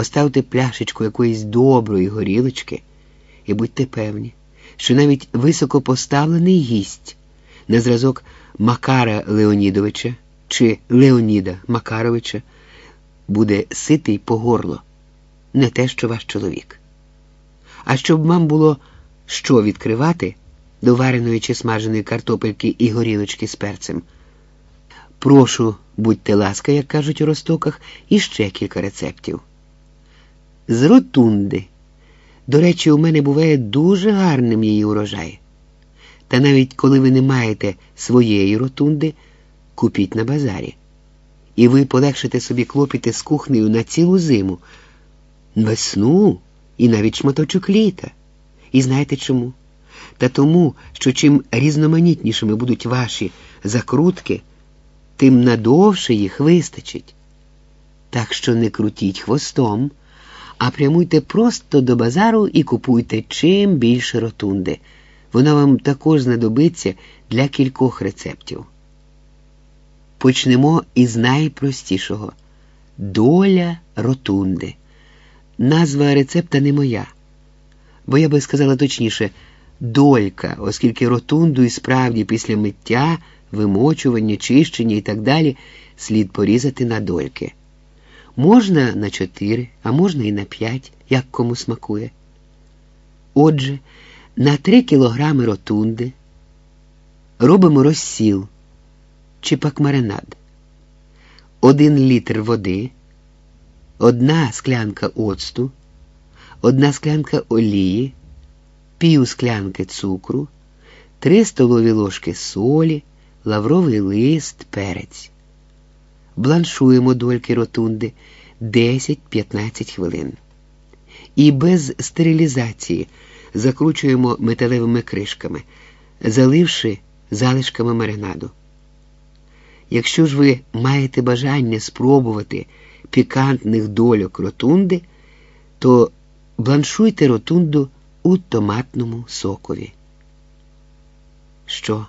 поставте пляшечку якоїсь доброї горілочки і будьте певні, що навіть високопоставлений гість на зразок Макара Леонідовича чи Леоніда Макаровича буде ситий по горло, не те, що ваш чоловік. А щоб вам було що відкривати до вареної чи смаженої картопельки і горілочки з перцем. Прошу, будьте ласка, як кажуть у ростоках, і ще кілька рецептів. З ротунди. До речі, у мене буває дуже гарним її урожай. Та навіть коли ви не маєте своєї ротунди, купіть на базарі. І ви полегшите собі клопіти з кухнею на цілу зиму, весну і навіть шматочок літа. І знаєте чому? Та тому, що чим різноманітнішими будуть ваші закрутки, тим надовше їх вистачить. Так що не крутіть хвостом, а прямуйте просто до базару і купуйте чим більше ротунди. Вона вам також знадобиться для кількох рецептів. Почнемо із найпростішого доля ротунди. Назва рецепта не моя, бо я би сказала точніше долька, оскільки ротунду і справді після миття, вимочування, чищення і так далі слід порізати на дольки. Можна на чотири, а можна і на п'ять, як кому смакує. Отже, на три кілограми ротунди робимо розсіл чи пак маринад, один літр води, одна склянка оцту, одна склянка олії, пів склянки цукру, три столові ложки солі, лавровий лист, перець. Бланшуємо дольки ротунди 10-15 хвилин. І без стерилізації закручуємо металевими кришками, заливши залишками маринаду. Якщо ж ви маєте бажання спробувати пікантних дольок ротунди, то бланшуйте ротунду у томатному сокові. Що?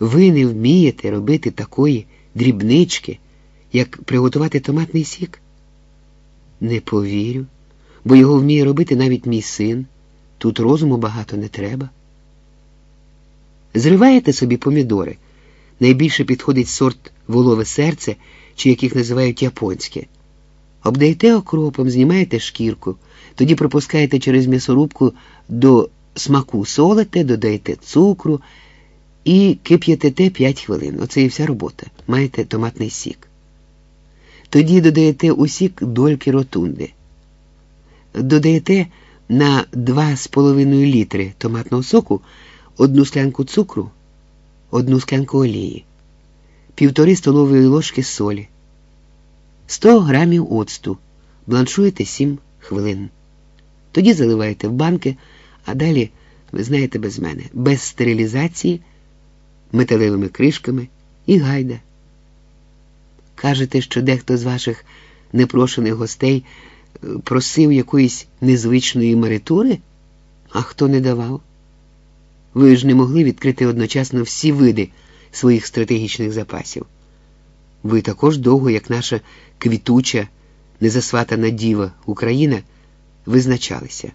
Ви не вмієте робити такої дрібнички, як приготувати томатний сік? Не повірю, бо його вміє робити навіть мій син. Тут розуму багато не треба. Зриваєте собі помідори. Найбільше підходить сорт волове серце, чи яких називають японське. Обдаєте окропом, знімаєте шкірку, тоді пропускаєте через м'ясорубку до смаку солите, додаєте цукру і кип'ятите 5 хвилин. Оце і вся робота. Маєте томатний сік. Тоді додаєте у сік дольки ротунди. Додаєте на 2,5 літри томатного соку одну склянку цукру, одну склянку олії, півтори столової ложки солі, 100 грамів оцту, бланшуєте 7 хвилин. Тоді заливаєте в банки, а далі, ви знаєте без мене, без стерилізації, металевими кришками і гайда. Кажете, що дехто з ваших непрошених гостей е, просив якоїсь незвичної маритури? А хто не давав? Ви ж не могли відкрити одночасно всі види своїх стратегічних запасів. Ви також довго, як наша квітуча, незасватана діва Україна, визначалися.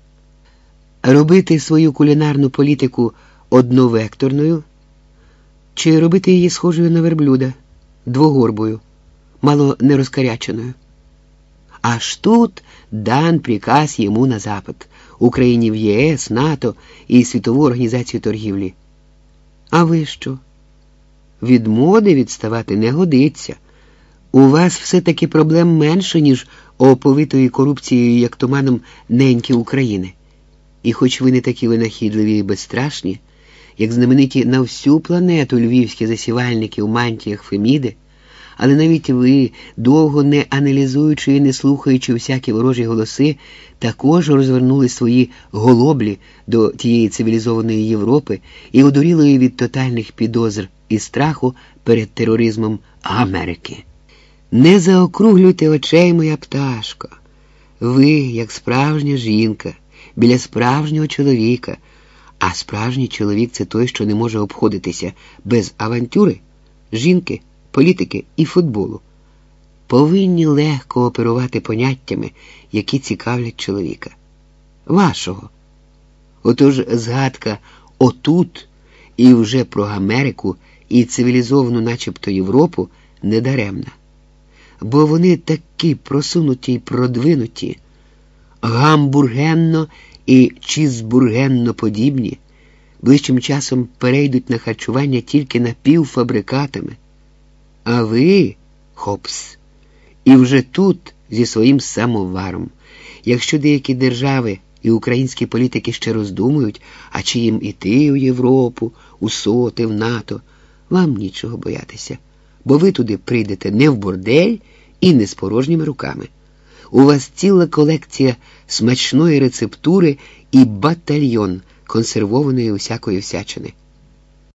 Робити свою кулінарну політику одновекторною чи робити її схожою на верблюда, двогорбою, мало не розкаряченою. Аж тут дан приказ йому на запит Україні в ЄС, НАТО і Світову організацію торгівлі. А ви що? Від моди відставати не годиться. У вас все-таки проблем менше, ніж оповитої корупцією, як туманом неньки України. І хоч ви не такі винахідливі і безстрашні, як знамениті на всю планету львівські засівальники у мантіях Феміди, але навіть ви, довго не аналізуючи і не слухаючи всякі ворожі голоси, також розвернули свої голоблі до тієї цивілізованої Європи і одурілої від тотальних підозр і страху перед тероризмом Америки. Не заокруглюйте очей, моя пташко. Ви, як справжня жінка, біля справжнього чоловіка, а справжній чоловік це той, що не може обходитися без авантюри, жінки, політики і футболу. повинні легко оперувати поняттями, які цікавлять чоловіка. Вашого. Отож згадка отут і вже про Америку і цивілізовану, начебто Європу, недаремна. Бо вони такі просунуті й продвинуті, гамбургенно і чізбургенно подібні, ближчим часом перейдуть на харчування тільки напівфабрикатами. А ви, хопс, і вже тут зі своїм самоваром, якщо деякі держави і українські політики ще роздумують, а чи їм іти у Європу, у соти, в НАТО, вам нічого боятися, бо ви туди прийдете не в бордель і не з порожніми руками. У вас ціла колекція смачної рецептури і батальйон консервованої усякої всячини.